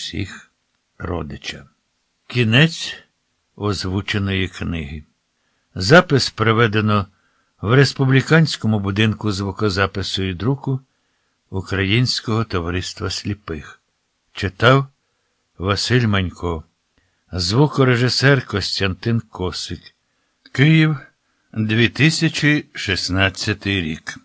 всіх родича. Кінець озвученої книги. Запис проведено в Республіканському будинку звукозапису і друку Українського товариства сліпих. Читав Василь Манько, звукорежисер Костянтин Косик. Київ, 2016 рік.